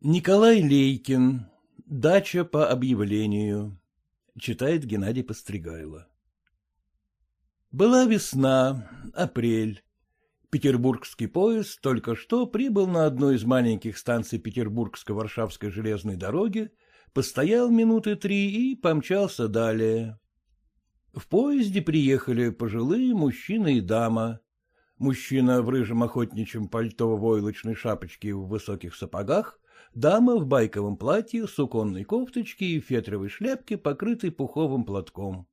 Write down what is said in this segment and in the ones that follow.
Николай Лейкин. Дача по объявлению. Читает Геннадий Постригайло. Была весна, апрель. Петербургский поезд только что прибыл на одну из маленьких станций Петербургско-Варшавской железной дороги, постоял минуты три и помчался далее. В поезде приехали пожилые мужчина и дама. Мужчина в рыжем охотничьем пальто войлочной шапочке в высоких сапогах, дама в байковом платье, суконной кофточке и фетровой шляпке, покрытой пуховым платком.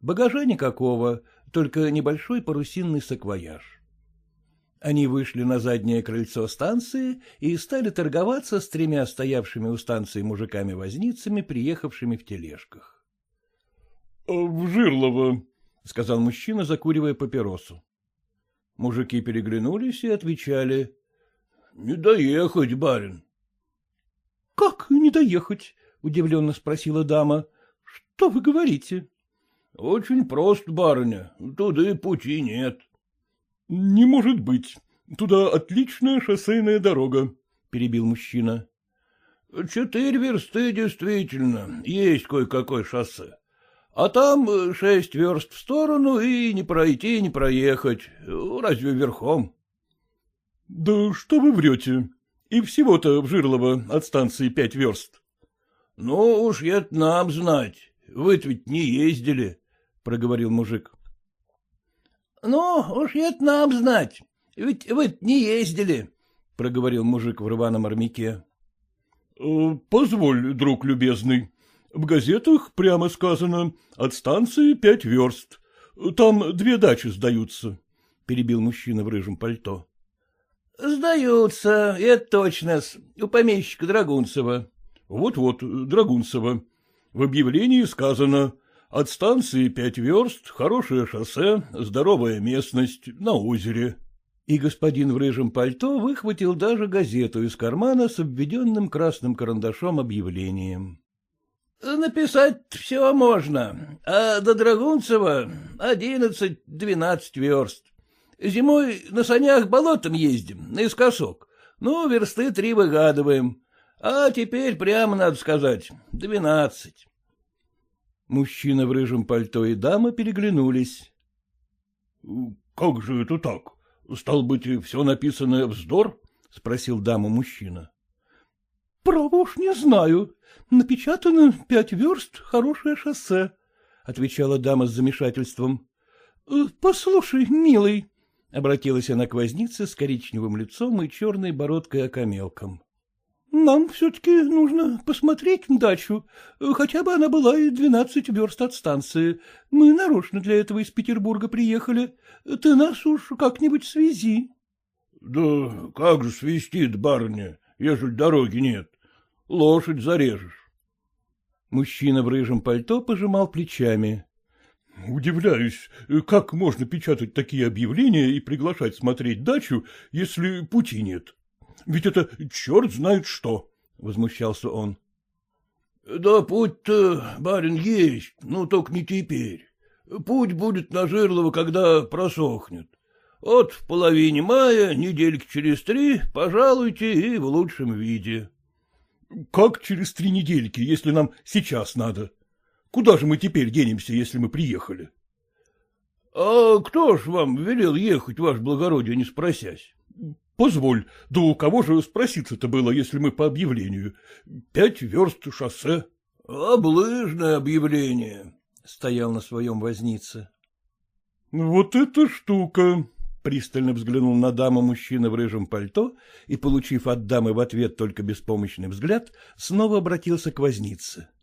Багажа никакого, только небольшой парусинный саквояж. Они вышли на заднее крыльцо станции и стали торговаться с тремя стоявшими у станции мужиками-возницами, приехавшими в тележках. — В Жирлово, — сказал мужчина, закуривая папиросу. Мужики переглянулись и отвечали. — Не доехать, барин. — не доехать? — удивленно спросила дама. — Что вы говорите? — Очень просто, барыня. Туда и пути нет. — Не может быть. Туда отличная шоссейная дорога, — перебил мужчина. — Четыре версты действительно, есть кое-какое шоссе. А там шесть верст в сторону и не пройти, не проехать. Разве верхом? — Да что вы врете? И всего-то в Жирлово от станции пять верст. — Ну уж это нам знать. вы ведь не ездили, — проговорил мужик. — Ну уж это нам знать. Ведь вы не ездили, — проговорил мужик в рваном армяке. Э, — Позволь, друг любезный, в газетах прямо сказано, от станции пять верст. Там две дачи сдаются, — перебил мужчина в рыжем пальто. — Сдаются, это точно, у помещика Драгунцева. Вот — Вот-вот, Драгунцева. В объявлении сказано, от станции пять верст, хорошее шоссе, здоровая местность, на озере. И господин в рыжем пальто выхватил даже газету из кармана с обведенным красным карандашом объявлением. — Написать все можно, а до Драгунцева одиннадцать-двенадцать верст. Зимой на санях болотом ездим, наискосок, ну, версты три выгадываем, а теперь прямо, надо сказать, двенадцать. Мужчина в рыжем пальто и дама переглянулись. — Как же это так? Стал быть, все написанное вздор? — спросил дама мужчина. — Право уж не знаю. Напечатано пять верст, хорошее шоссе, — отвечала дама с замешательством. «Э, — Послушай, милый, — обратилась она к вознице с коричневым лицом и черной бородкой окамелком. — Нам все-таки нужно посмотреть дачу, хотя бы она была и двенадцать верст от станции. Мы нарочно для этого из Петербурга приехали. Ты нас уж как-нибудь свези. — Да как же свести барыня, ежели дороги нет? Лошадь зарежешь. Мужчина в рыжем пальто пожимал плечами. — Удивляюсь, как можно печатать такие объявления и приглашать смотреть дачу, если пути нет? Ведь это черт знает что! — возмущался он. — Да путь-то, барин, есть, ну только не теперь. Путь будет на Жирлово, когда просохнет. Вот в половине мая, недельки через три, пожалуйте и в лучшем виде. — Как через три недельки, если нам сейчас надо? Куда же мы теперь денемся, если мы приехали? — А кто ж вам велел ехать, ваше благородие, не спросясь? — Позволь, да у кого же спроситься-то было, если мы по объявлению? Пять верст шоссе. — Облыжное объявление, — стоял на своем вознице. — Вот эта штука, Пристально взглянул на даму мужчина в рыжем пальто и, получив от дамы в ответ только беспомощный взгляд, снова обратился к вознице. —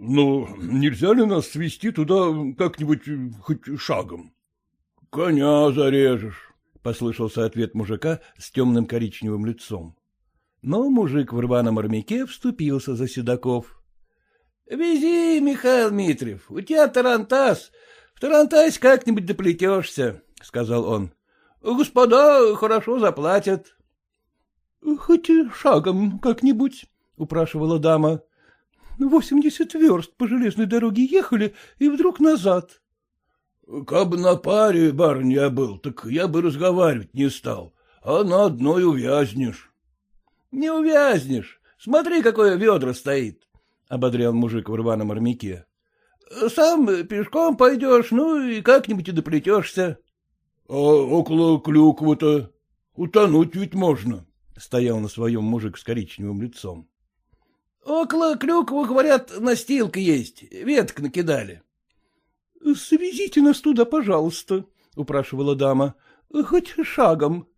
Ну, нельзя ли нас свести туда как-нибудь хоть шагом? — Коня зарежешь, — послышался ответ мужика с темным коричневым лицом. Но мужик в рваном армяке вступился за седаков. — Вези, Михаил Митрев, у тебя тарантас, в тарантасе как-нибудь доплетешься. — сказал он. — Господа хорошо заплатят. — Хоть шагом как-нибудь, — упрашивала дама. — Восемьдесят верст по железной дороге ехали, и вдруг назад. — Кабы на паре, барыня, был, так я бы разговаривать не стал, а на одной увязнешь. — Не увязнешь. Смотри, какое ведро стоит, — ободрял мужик в рваном армяке. — Сам пешком пойдешь, ну и как-нибудь и доплетешься. — А около клюквы-то утонуть ведь можно, — стоял на своем мужик с коричневым лицом. — Около клюквы, говорят, настилка есть, веток накидали. — Свезите нас туда, пожалуйста, — упрашивала дама, — хоть шагом.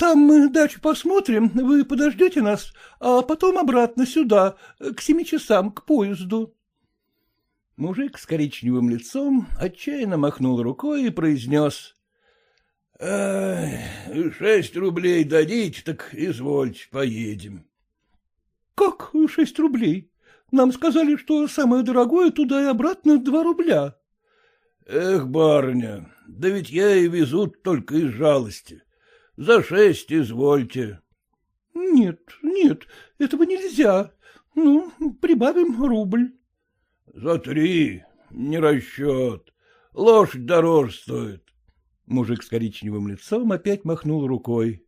Там мы дачу посмотрим, вы подождете нас, а потом обратно сюда, к семи часам, к поезду. Мужик с коричневым лицом отчаянно махнул рукой и произнес. — Шесть рублей дадите, так извольте, поедем. — Как шесть рублей? Нам сказали, что самое дорогое туда и обратно два рубля. — Эх, барыня, да ведь я и везу только из жалости. За шесть извольте. — Нет, нет, этого нельзя. Ну, прибавим рубль. — За три, не расчет. Лошадь дороже стоит. Мужик с коричневым лицом опять махнул рукой. —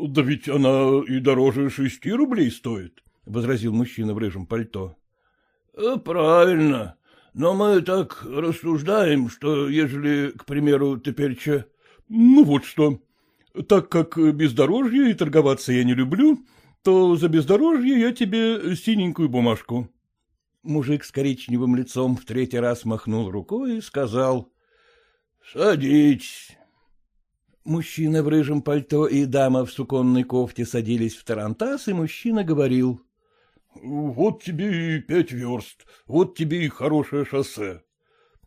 Да ведь она и дороже шести рублей стоит, — возразил мужчина в рыжем пальто. «Э, — Правильно, но мы так рассуждаем, что ежели, к примеру, теперь... Ну вот что, так как бездорожье и торговаться я не люблю, то за бездорожье я тебе синенькую бумажку. Мужик с коричневым лицом в третий раз махнул рукой и сказал — Садитесь. Мужчина в рыжем пальто и дама в суконной кофте садились в тарантас, и мужчина говорил. — Вот тебе и пять верст, вот тебе и хорошее шоссе.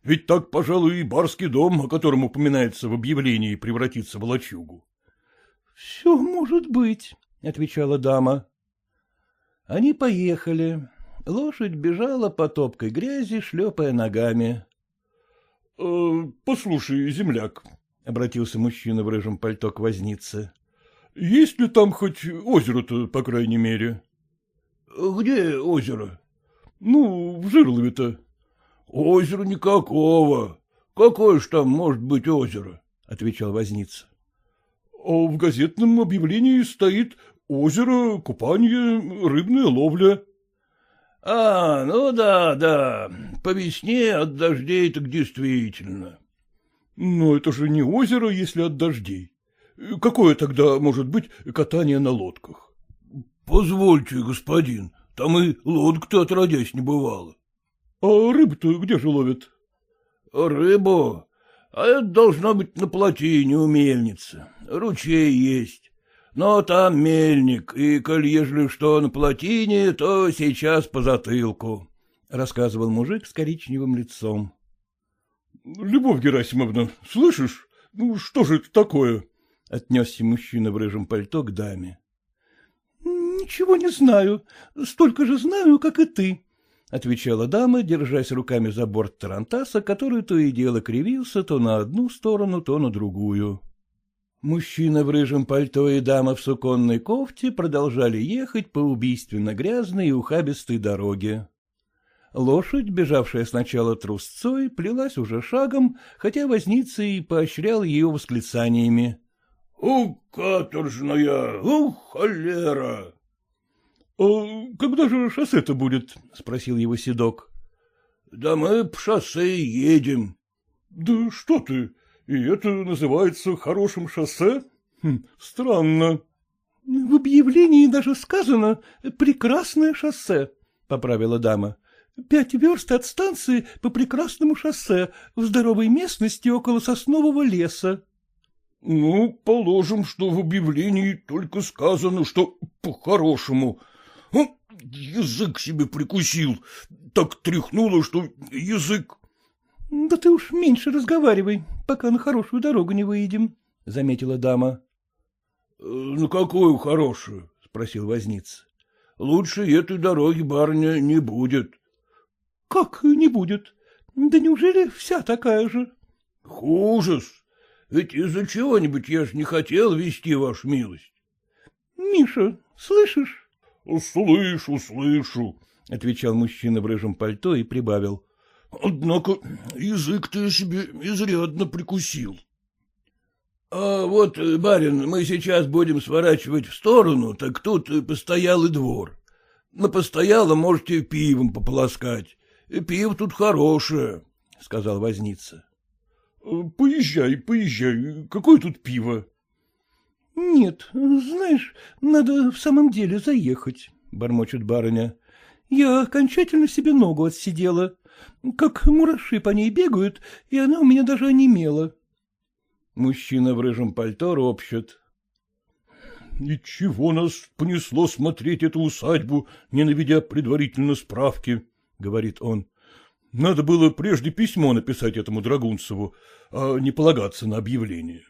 Ведь так, пожалуй, и барский дом, о котором упоминается в объявлении, превратится в лачугу. — Все может быть, — отвечала дама. Они поехали. Лошадь бежала по топкой грязи, шлепая ногами. «Э, — Послушай, земляк, — обратился мужчина в рыжем пальто к вознице, — есть ли там хоть озеро-то, по крайней мере? — Где озеро? — Ну, в Жирлове-то. — Озера никакого. Какое ж там может быть озеро? — отвечал возница. — А в газетном объявлении стоит озеро, купание, рыбная ловля. — А, ну да, да, по весне от дождей так действительно. — Но это же не озеро, если от дождей. Какое тогда может быть катание на лодках? — Позвольте, господин, там и лодка-то отродясь не бывало. — А рыбу-то где же ловят? — Рыбу? А это должно быть на плотине у мельницы. Ручей есть. Но там мельник, и коль ежели что на плотине, то сейчас по затылку, — рассказывал мужик с коричневым лицом. — Любовь Герасимовна, слышишь? Ну, что же это такое? — отнесся мужчина в рыжем пальто к даме. — Ничего не знаю, столько же знаю, как и ты, — отвечала дама, держась руками за борт тарантаса, который то и дело кривился то на одну сторону, то на другую. Мужчина в рыжем пальто и дама в суконной кофте продолжали ехать по убийственно грязной и ухабистой дороге. Лошадь, бежавшая сначала трусцой, плелась уже шагом, хотя возница и поощрял ее восклицаниями. — О, каторжная! О, холера! «А когда же шоссе-то будет? — спросил его седок. — Да мы по шоссе едем. — Да что ты, и это называется хорошим шоссе? Хм, странно. — В объявлении даже сказано «прекрасное шоссе», — поправила дама. — Пять верст от станции по прекрасному шоссе в здоровой местности около соснового леса. — Ну, положим, что в объявлении только сказано, что по-хорошему, Язык себе прикусил, так тряхнуло, что язык... — Да ты уж меньше разговаривай, пока на хорошую дорогу не выедем, — заметила дама. — На какую хорошую? — спросил возница. — Лучше этой дороги, барыня, не будет. — Как не будет? Да неужели вся такая же? — Ужас! Ведь из-за чего-нибудь я ж не хотел вести вашу милость. — Миша, слышишь? — Слышу, слышу, — отвечал мужчина в рыжем пальто и прибавил. — Однако язык ты себе изрядно прикусил. — А вот, барин, мы сейчас будем сворачивать в сторону, так тут постоялый двор. На постоялом можете пивом пополоскать. Пиво тут хорошее, — сказал возница. — Поезжай, поезжай. Какое тут пиво? — Нет, знаешь, надо в самом деле заехать, — бормочет барыня. — Я окончательно себе ногу отсидела. Как мураши по ней бегают, и она у меня даже онемела. Мужчина в рыжем пальто ропщет. — Ничего нас понесло смотреть эту усадьбу, не наведя предварительно справки, — говорит он. — Надо было прежде письмо написать этому Драгунцеву, а не полагаться на объявление.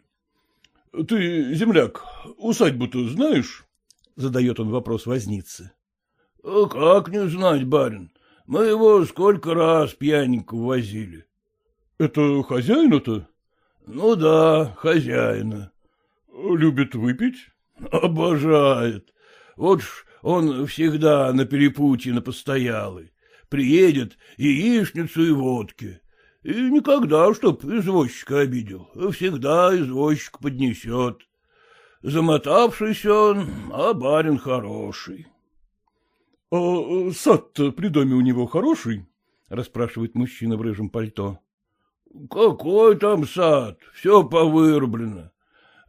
— Ты, земляк, усадьбу-то знаешь? — задает он вопрос возницы. — Как не знать, барин? Мы его сколько раз пьяненького возили. — Это хозяина-то? — Ну да, хозяина. — Любит выпить? — Обожает. Вот ж он всегда на перепутье на постоялый. Приедет яичницу и водки. И никогда, чтоб извозчика обидел, всегда извозчик поднесет. Замотавшийся он, а барин хороший. — А сад-то при доме у него хороший? — расспрашивает мужчина в рыжем пальто. — Какой там сад? Все повырублено.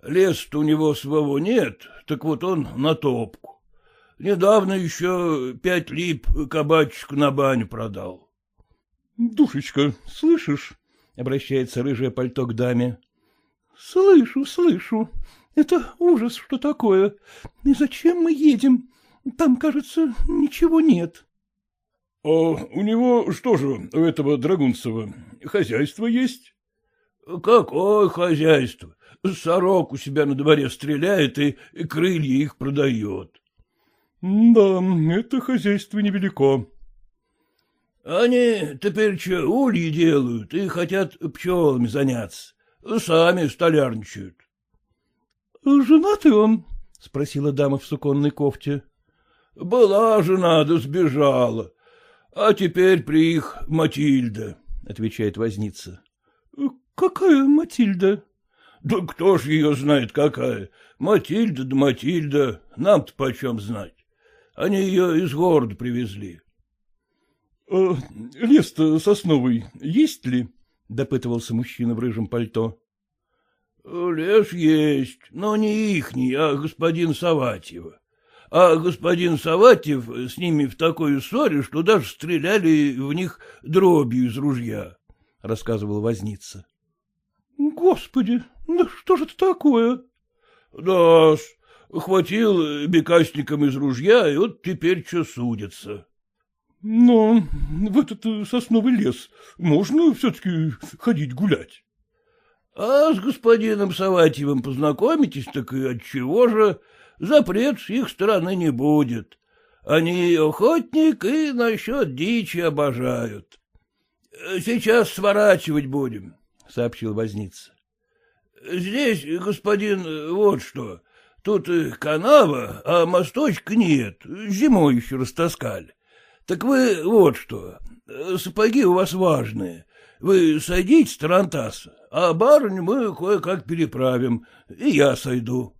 Лес-то у него своего нет, так вот он на топку. Недавно еще пять лип кабачку на баню продал. — Душечка, слышишь? — обращается рыжее пальто к даме. — Слышу, слышу. Это ужас, что такое. И зачем мы едем? Там, кажется, ничего нет. — А у него что же, у этого Драгунцева, хозяйство есть? — Какое хозяйство? Сорок у себя на дворе стреляет и крылья их продает. — Да, это хозяйство невелико. — Они теперь что, ульи делают и хотят пчелами заняться. Сами столярничают. — Женатый он? — спросила дама в суконной кофте. — Была жена, да сбежала. А теперь при их Матильда, — отвечает возница. — Какая Матильда? Да кто ж ее знает, какая? Матильда да Матильда, нам-то почем знать. Они ее из города привезли. А, — Лес-то сосновый есть ли? — допытывался мужчина в рыжем пальто. — Лес есть, но не ихний, а господин Саватьева. А господин Саватьев с ними в такой ссоре, что даже стреляли в них дробью из ружья, — рассказывал возница. — Господи, да что же это такое? — Да, хватил бекасником из ружья, и вот теперь что судится. — Но в этот сосновый лес можно все-таки ходить гулять? — А с господином Саватьевым познакомитесь, так и отчего же запрет с их стороны не будет. Они охотник и насчет дичи обожают. Сейчас сворачивать будем, — сообщил возница. Здесь, господин, вот что. Тут канава, а мосточка нет, зимой еще растаскали. Так вы вот что, сапоги у вас важные. Вы сойдите с Тарантаса, а барыню мы кое-как переправим, и я сойду.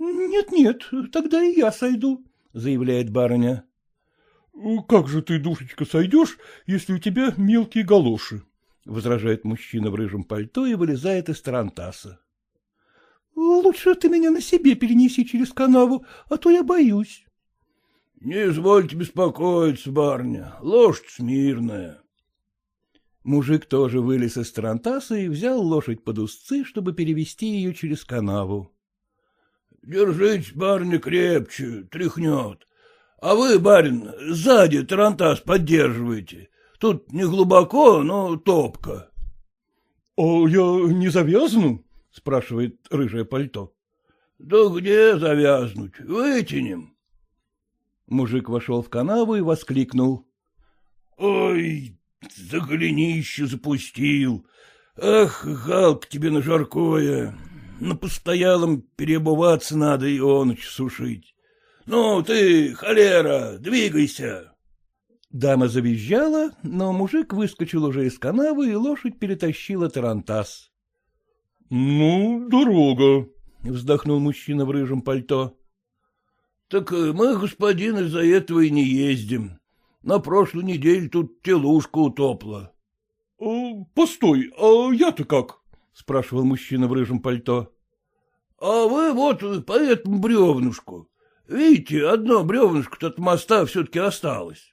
«Нет, — Нет-нет, тогда и я сойду, — заявляет барыня. — Как же ты, душечка, сойдешь, если у тебя мелкие галоши? — возражает мужчина в рыжем пальто и вылезает из тарантаса. — Лучше ты меня на себе перенеси через канаву, а то я боюсь. — Не извольте беспокоиться, барыня, лошадь смирная. Мужик тоже вылез из тарантаса и взял лошадь под узцы, чтобы перевести ее через канаву. — Держите, барыня, крепче, тряхнет. А вы, барин, сзади тарантас поддерживаете. Тут не глубоко, но топко. — А я не завязну? — спрашивает рыжее пальто. — Да где завязнуть? Вытянем. Мужик вошел в канаву и воскликнул. — Ой, за голенище запустил. Ах, Галка тебе на жаркое. На постоялом переобуваться надо и он сушить. Ну, ты, холера, двигайся. Дама завизжала, но мужик выскочил уже из канавы, и лошадь перетащила тарантас. Ну, дорога, — вздохнул мужчина в рыжем пальто. — Так э, мы, господин, из-за этого и не ездим. На прошлой неделе тут телушка утопла. «А, — Постой, а я-то как? — спрашивал мужчина в рыжем пальто. — А вы вот по этому бревнушку. Видите, одно бревнышко от моста все-таки осталось.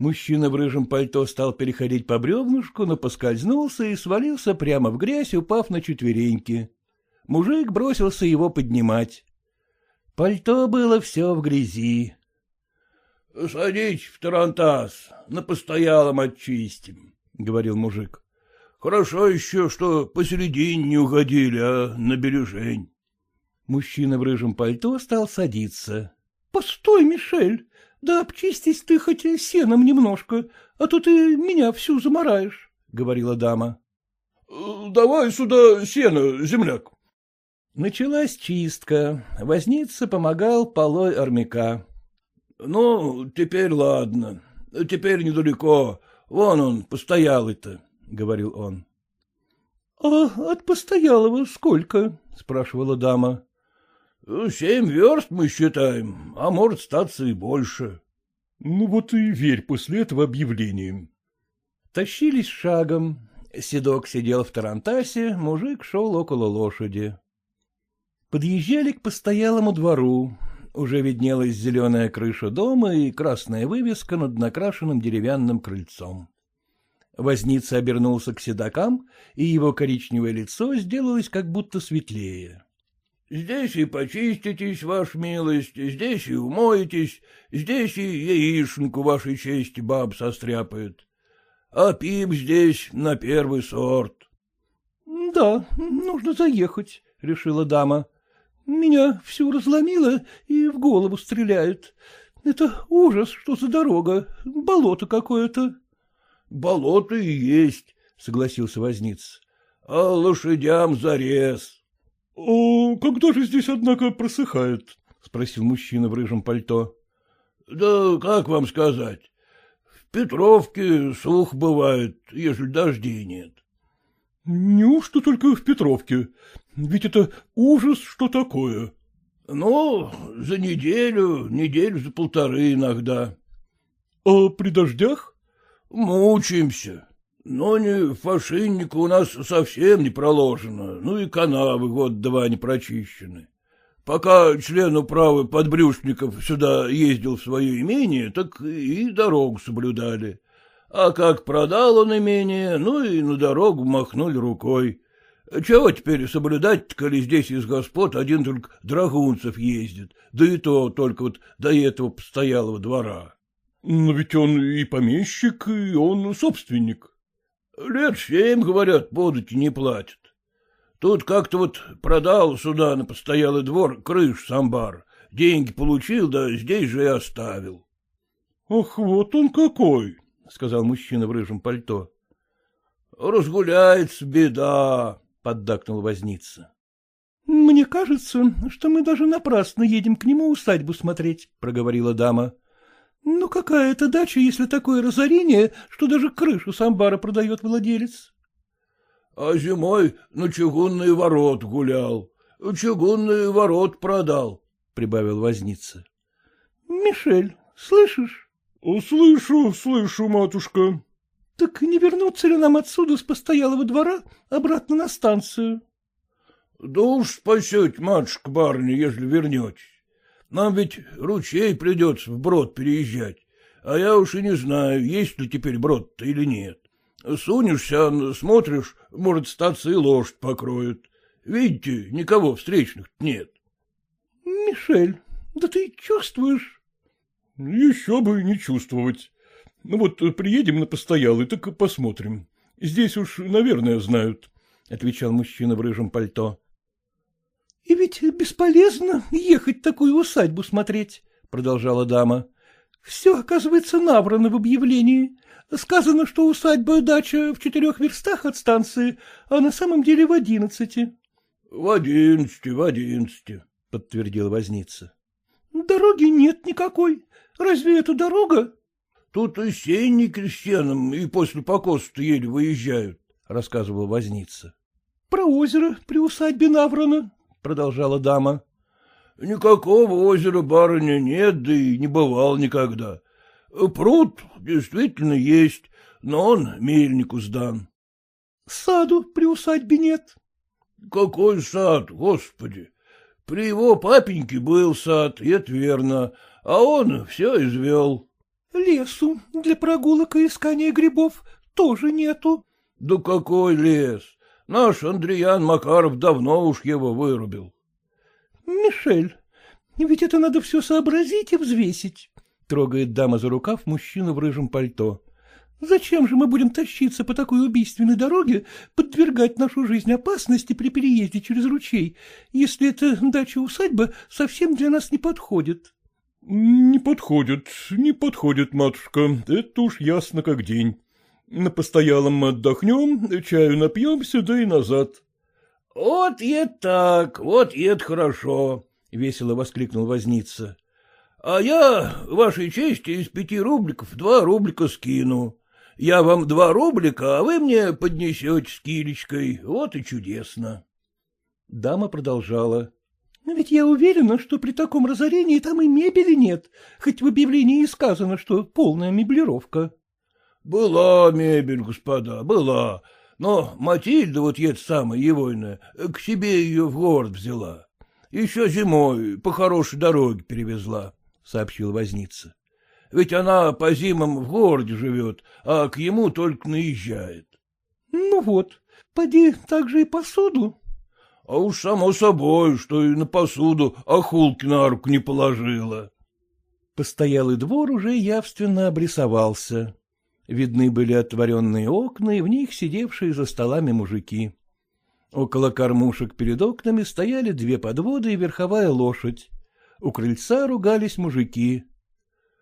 Мужчина в рыжем пальто стал переходить по бревнушку, но поскользнулся и свалился прямо в грязь, упав на четвереньки. Мужик бросился его поднимать. Пальто было все в грязи. — Садись в тарантас, на постоялом очистим, — говорил мужик. — Хорошо еще, что посередине не угодили, а на бережень. Мужчина в рыжем пальто стал садиться. — Постой, Мишель, да обчистись ты хоть сеном немножко, а то ты меня всю замораешь, — говорила дама. — Давай сюда сено, земляк. Началась чистка. Возница помогал полой армяка. — Ну, теперь ладно. Теперь недалеко. Вон он, постоялый-то, — говорил он. — А от постоялого сколько? — спрашивала дама. — Семь верст мы считаем, а может статься и больше. — Ну вот и верь после этого объявлением. Тащились шагом. Седок сидел в тарантасе, мужик шел около лошади. Подъезжали к постоялому двору. Уже виднелась зеленая крыша дома и красная вывеска над накрашенным деревянным крыльцом. Возница обернулся к седокам, и его коричневое лицо сделалось как будто светлее. — Здесь и почиститесь, ваша милость, здесь и умоетесь, здесь и яишенку вашей чести баб состряпает. А пип здесь на первый сорт. — Да, нужно заехать, — решила дама. Меня всю разломило и в голову стреляют. Это ужас, что за дорога, болото какое-то. — Болото и есть, — согласился возниц. — А лошадям зарез. — когда же здесь, однако, просыхает? — спросил мужчина в рыжем пальто. — Да как вам сказать? В Петровке сух бывает, если дождей нет. — Неужто только в Петровке? Ведь это ужас, что такое. — Ну, за неделю, неделю за полторы иногда. — А при дождях? — Мучаемся. Но не фашинника у нас совсем не проложено, ну и канавы год-два не прочищены. Пока член управы подбрюшников сюда ездил в свое имение, так и дорогу соблюдали. А как продал он имение, ну и на дорогу махнули рукой. Чего теперь соблюдать, коли здесь из господ один только Драгунцев ездит, да и то только вот до этого постоялого двора. — Но ведь он и помещик, и он собственник. — Лет семь, говорят, будут не платят. Тут как-то вот продал сюда на постоялый двор крыш с амбар, деньги получил, да здесь же и оставил. — Ах, вот он какой! — сказал мужчина в рыжем пальто. — Разгуляется беда, — поддакнул возница. — Мне кажется, что мы даже напрасно едем к нему усадьбу смотреть, — проговорила дама. — Ну какая это дача, если такое разорение, что даже крышу с амбара продает владелец? — А зимой на чугунный ворот гулял, чугунный ворот продал, — прибавил возница. — Мишель, слышишь? — Слышу, слышу, матушка. Так не вернуться ли нам отсюда с постоялого двора обратно на станцию? — Да уж спасете, матушка барыня, если вернетесь. Нам ведь ручей придется вброд переезжать, а я уж и не знаю, есть ли теперь брод-то или нет. Сунешься, смотришь, может, статься и лошадь покроют. Видите, никого встречных нет. — Мишель, да ты чувствуешь? — Еще бы не чувствовать. Ну вот приедем на постоялый, так посмотрим. Здесь уж, наверное, знают, — отвечал мужчина в рыжем пальто. — И ведь бесполезно ехать такую усадьбу смотреть, — продолжала дама. — Все, оказывается, набрано в объявлении. Сказано, что усадьба-дача в четырех верстах от станции, а на самом деле в одиннадцати. — В одиннадцати, в одиннадцати, — подтвердил возница. — Дороги нет никакой. Разве это дорога? Тут и сенни крестьянам и после покоса-то еле выезжают, — рассказывал возница. про озеро при усадьбе Наврона, — продолжала дама. — Никакого озера, барыня, нет, да и не бывал никогда. Пруд действительно есть, но он мельнику сдан. — Саду при усадьбе нет. — Какой сад, господи! При его папеньке был сад, и это верно, а он все извел. — Лесу для прогулок и искания грибов тоже нету. — Да какой лес? Наш Андриан Макаров давно уж его вырубил. — Мишель, ведь это надо все сообразить и взвесить, — трогает дама за рукав мужчину в рыжем пальто. Зачем же мы будем тащиться по такой убийственной дороге, подвергать нашу жизнь опасности при переезде через ручей, если эта дача-усадьба совсем для нас не подходит? — Не подходит, не подходит, матушка, это уж ясно как день. На постоялом мы отдохнем, чаю напьемся, да и назад. — Вот и так, вот и это хорошо, — весело воскликнул возница. — А я, вашей чести, из пяти рубликов два рублика скину. Я вам два рублика, а вы мне поднесете с килечкой. Вот и чудесно. Дама продолжала. — Ведь я уверена, что при таком разорении там и мебели нет, хоть в объявлении и сказано, что полная меблировка. — Была мебель, господа, была, но Матильда, вот эта самая егойная, к себе ее в город взяла. Еще зимой по хорошей дороге перевезла, — сообщил возница. Ведь она по зимам в городе живет, а к ему только наезжает. — Ну вот, поди так же и посуду. — А уж само собой, что и на посуду охулки на руку не положила. Постоялый двор уже явственно обрисовался. Видны были отворенные окна, и в них сидевшие за столами мужики. Около кормушек перед окнами стояли две подводы и верховая лошадь. У крыльца ругались мужики.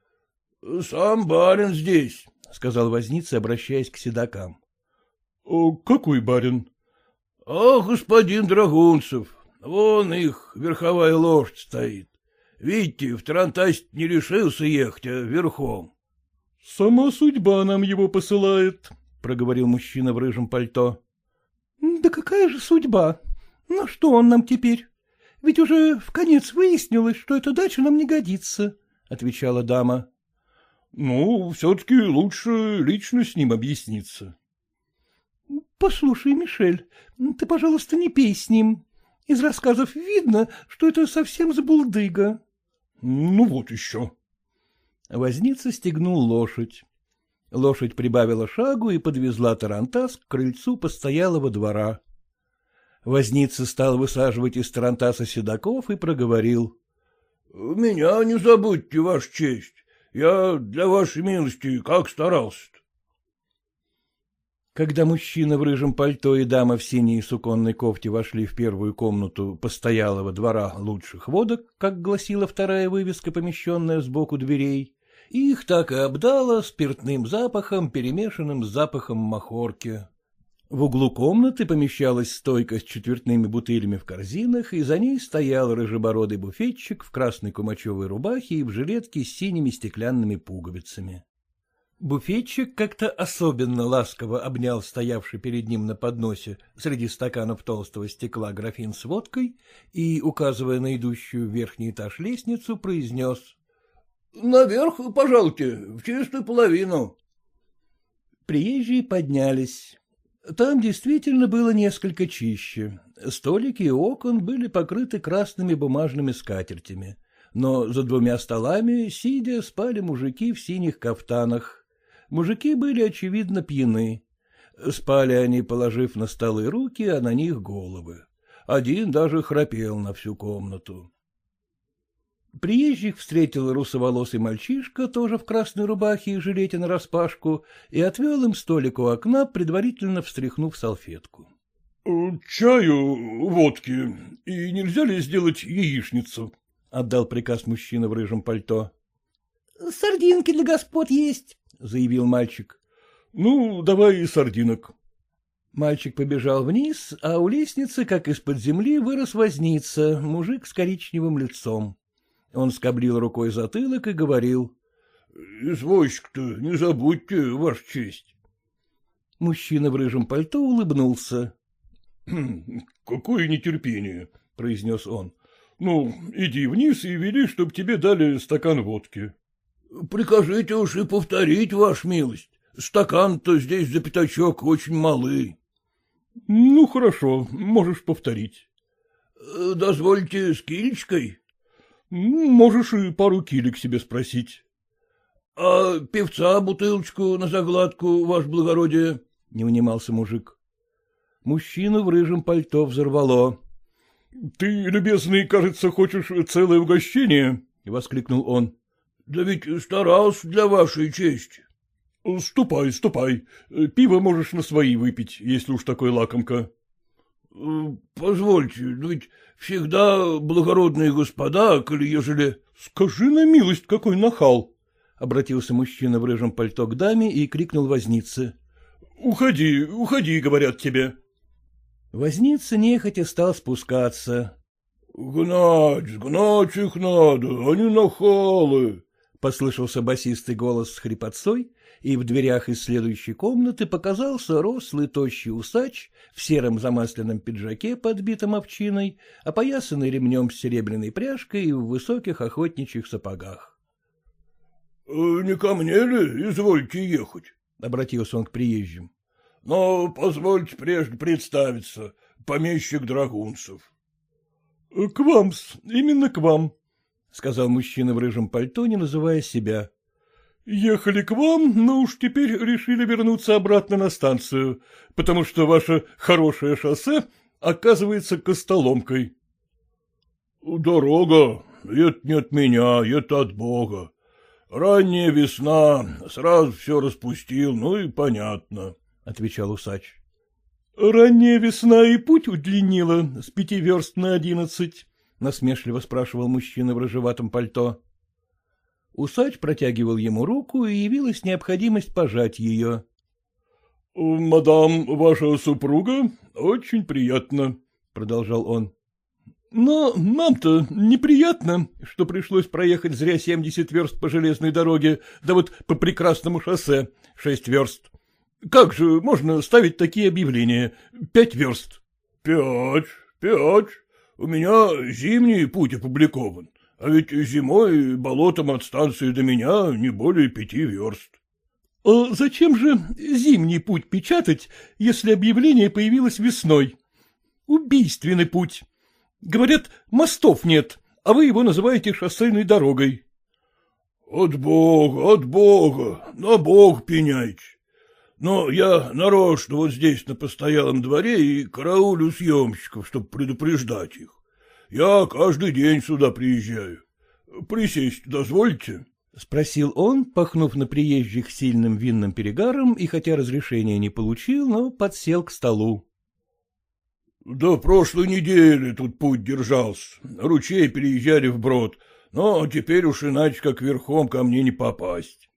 — Сам барин здесь, — сказал возница, обращаясь к седокам. — Какой барин? — А господин Драгунцев. Вон их верховая лошадь стоит. Видите, в Тарантасть не решился ехать, а верхом. — Сама судьба нам его посылает, — проговорил мужчина в рыжем пальто. — Да какая же судьба? Ну что он нам теперь? Ведь уже в конец выяснилось, что эта дача нам не годится, — отвечала дама. — Ну, все-таки лучше лично с ним объясниться. — Послушай, Мишель, ты, пожалуйста, не пей с ним. Из рассказов видно, что это совсем забулдыга. — Ну вот еще. Возница стегнул лошадь. Лошадь прибавила шагу и подвезла Тарантас к крыльцу постоялого двора. Возница стал высаживать из Тарантаса седаков и проговорил. — Меня не забудьте, Ваша честь. Я для вашей милости как старался-то. Когда мужчина в рыжем пальто и дама в синей суконной кофте вошли в первую комнату постоялого двора лучших водок, как гласила вторая вывеска, помещенная сбоку дверей, их так и обдало спиртным запахом, перемешанным с запахом махорки. В углу комнаты помещалась стойка с четвертными бутылями в корзинах, и за ней стоял рыжебородый буфетчик в красной кумачевой рубахе и в жилетке с синими стеклянными пуговицами. Буфетчик как-то особенно ласково обнял стоявший перед ним на подносе среди стаканов толстого стекла графин с водкой и, указывая на идущую в верхний этаж лестницу, произнес. — Наверх, пожалуйте, в чистую половину. Приезжие поднялись. Там действительно было несколько чище. Столики и окон были покрыты красными бумажными скатертями. Но за двумя столами, сидя, спали мужики в синих кафтанах. Мужики были, очевидно, пьяны. Спали они, положив на столы руки, а на них головы. Один даже храпел на всю комнату. Приезжих встретил русоволосый мальчишка, тоже в красной рубахе и жилете нараспашку, и отвел им столик у окна, предварительно встряхнув салфетку. «Э, — Чаю, водки, и нельзя ли сделать яичницу? — отдал приказ мужчина в рыжем пальто. — Сардинки для господ есть, — заявил мальчик. — Ну, давай и сардинок. Мальчик побежал вниз, а у лестницы, как из-под земли, вырос возница, мужик с коричневым лицом. Он скоблил рукой затылок и говорил. — Извозчик-то не забудьте, ваша честь. Мужчина в рыжем пальто улыбнулся. — Какое нетерпение, — произнес он. — Ну, иди вниз и вели, чтоб тебе дали стакан водки. — Прикажите уж и повторить, ваш милость. Стакан-то здесь за пятачок очень малый. — Ну, хорошо, можешь повторить. — Дозвольте с килечкой? — Можешь и пару килек себе спросить. — А певца бутылочку на загладку, ваше благородие? — не унимался мужик. Мужчину в рыжем пальто взорвало. — Ты, любезный, кажется, хочешь целое угощение? — воскликнул он. — Да ведь старался для вашей чести. — Ступай, ступай. Пиво можешь на свои выпить, если уж такой лакомка. — Позвольте, ведь всегда благородные господа, коли ежели... — Скажи на милость, какой нахал! — обратился мужчина в рыжем пальто к даме и крикнул вознице. — Уходи, уходи, говорят тебе. Возница нехотя стал спускаться. — Гнать, гнать их надо, они нахалы, — послышался басистый голос с хрипотцой, и в дверях из следующей комнаты показался рослый тощий усач в сером замасленном пиджаке, подбитом овчиной, опоясанный ремнем с серебряной пряжкой и в высоких охотничьих сапогах. — Не ко мне ли извольте ехать? — обратился он к приезжим. — Но позвольте прежде представиться, помещик Драгунцев. — К вам-с, именно к вам, — сказал мужчина в рыжем пальто, не называя себя. — Ехали к вам, но уж теперь решили вернуться обратно на станцию, потому что ваше хорошее шоссе оказывается костоломкой. — Дорога, это не от меня, это от Бога. Ранняя весна, сразу все распустил, ну и понятно, — отвечал усач. — Ранняя весна и путь удлинила с пяти верст на одиннадцать, — насмешливо спрашивал мужчина в рыжеватом пальто. Усач протягивал ему руку, и явилась необходимость пожать ее. — Мадам, ваша супруга, очень приятно, — продолжал он. — Но нам-то неприятно, что пришлось проехать зря семьдесят верст по железной дороге, да вот по прекрасному шоссе шесть верст. Как же можно ставить такие объявления? Пять верст. — Пять, пять, у меня зимний путь опубликован, а ведь зимой болотом от станции до меня не более пяти верст. А зачем же зимний путь печатать, если объявление появилось весной? Убийственный путь. Говорят, мостов нет, а вы его называете шоссейной дорогой. От бога, от бога, на бог пеняйте. Но я нарочно вот здесь на постоялом дворе и караулю съемщиков, чтобы предупреждать их. Я каждый день сюда приезжаю. Присесть дозвольте? — спросил он, пахнув на приезжих сильным винным перегаром, и хотя разрешения не получил, но подсел к столу. — До прошлой недели тут путь держался, ручей переезжали вброд, но теперь уж иначе как верхом ко мне не попасть.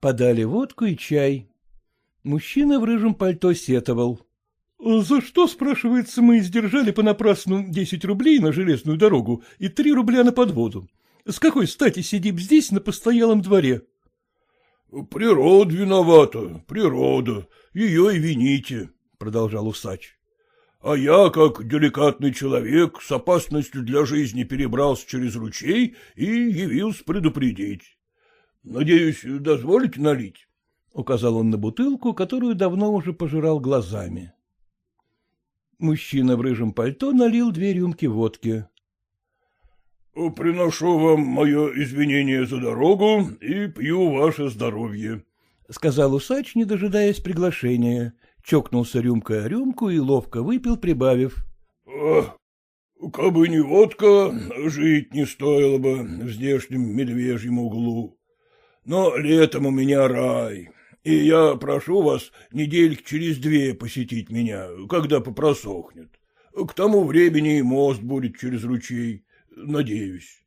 Подали водку и чай. Мужчина в рыжем пальто сетовал. — За что, спрашивается, мы издержали понапрасну десять рублей на железную дорогу и три рубля на подводу? С какой стати сидим здесь на постоялом дворе? — Природа виновата, природа, ее и вините, — продолжал усач. — А я, как деликатный человек, с опасностью для жизни перебрался через ручей и явился предупредить. Надеюсь, дозволите налить? — указал он на бутылку, которую давно уже пожирал глазами. Мужчина в рыжем пальто налил две рюмки водки. — Приношу вам мое извинение за дорогу и пью ваше здоровье, — сказал усач, не дожидаясь приглашения. Чокнулся рюмкой о рюмку и ловко выпил, прибавив. — Кабы не водка, жить не стоило бы в здешнем медвежьем углу. Но летом у меня рай, и я прошу вас недельки через две посетить меня, когда попросохнет. К тому времени мост будет через ручей, надеюсь.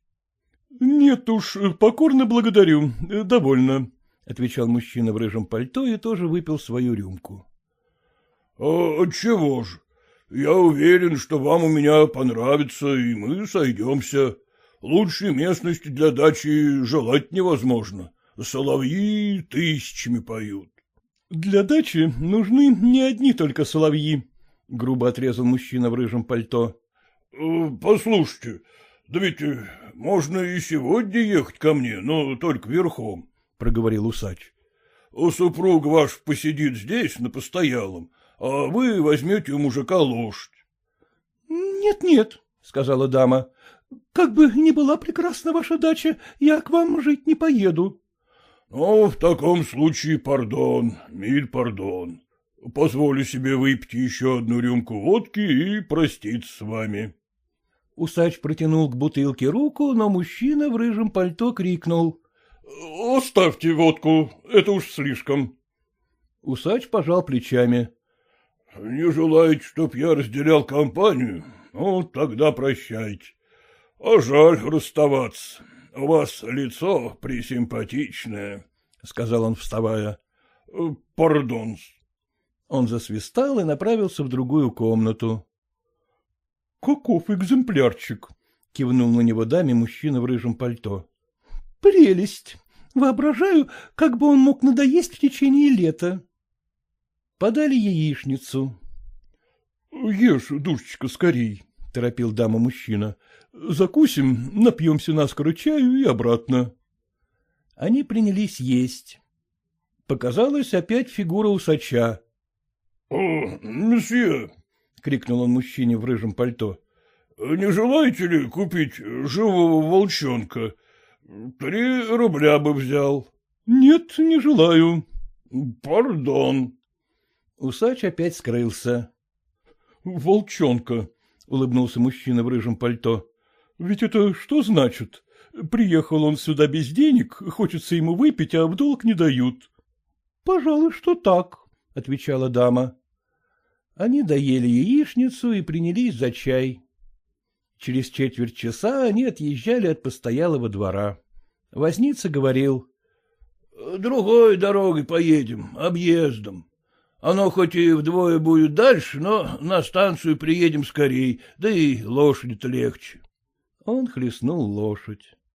— Нет уж, покорно благодарю, довольно, — отвечал мужчина в рыжем пальто и тоже выпил свою рюмку. — А отчего ж? Я уверен, что вам у меня понравится, и мы сойдемся. Лучшей местности для дачи желать невозможно. Соловьи тысячами поют. — Для дачи нужны не одни только соловьи, — грубо отрезал мужчина в рыжем пальто. Э, — Послушайте, да ведь э, можно и сегодня ехать ко мне, но только верхом, — проговорил усач. — Супруг ваш посидит здесь, на постоялом, а вы возьмете у мужика лошадь. Нет, — Нет-нет, — сказала дама, — как бы ни была прекрасна ваша дача, я к вам жить не поеду. — Ну, в таком случае пардон, миль пардон. Позволю себе выпить еще одну рюмку водки и проститься с вами. Усач протянул к бутылке руку, но мужчина в рыжем пальто крикнул. — Оставьте водку, это уж слишком. Усач пожал плечами. — Не желаете, чтоб я разделял компанию? Ну, тогда прощайте. А жаль расставаться. У вас лицо присимпатичное, — сказал он, вставая. — Пардон. Он засвистал и направился в другую комнату. — Каков экземплярчик? — кивнул на него даме мужчина в рыжем пальто. — Прелесть! Воображаю, как бы он мог надоесть в течение лета. Подали яичницу. — Ешь, душечка, скорей, — торопил дама мужчина. — Закусим, напьемся наскоро чаю и обратно. Они принялись есть. Показалась опять фигура усача. — О, месье, — крикнул он мужчине в рыжем пальто. — Не желаете ли купить живого волчонка? Три рубля бы взял. — Нет, не желаю. — Пардон. Усач опять скрылся. — Волчонка, — улыбнулся мужчина в рыжем пальто. — Ведь это что значит? Приехал он сюда без денег, хочется ему выпить, а в долг не дают. — Пожалуй, что так, — отвечала дама. Они доели яичницу и принялись за чай. Через четверть часа они отъезжали от постоялого двора. Возница говорил. — Другой дорогой поедем, объездом. Оно хоть и вдвое будет дальше, но на станцию приедем скорей, да и лошади-то легче. Он хлестнул лошадь.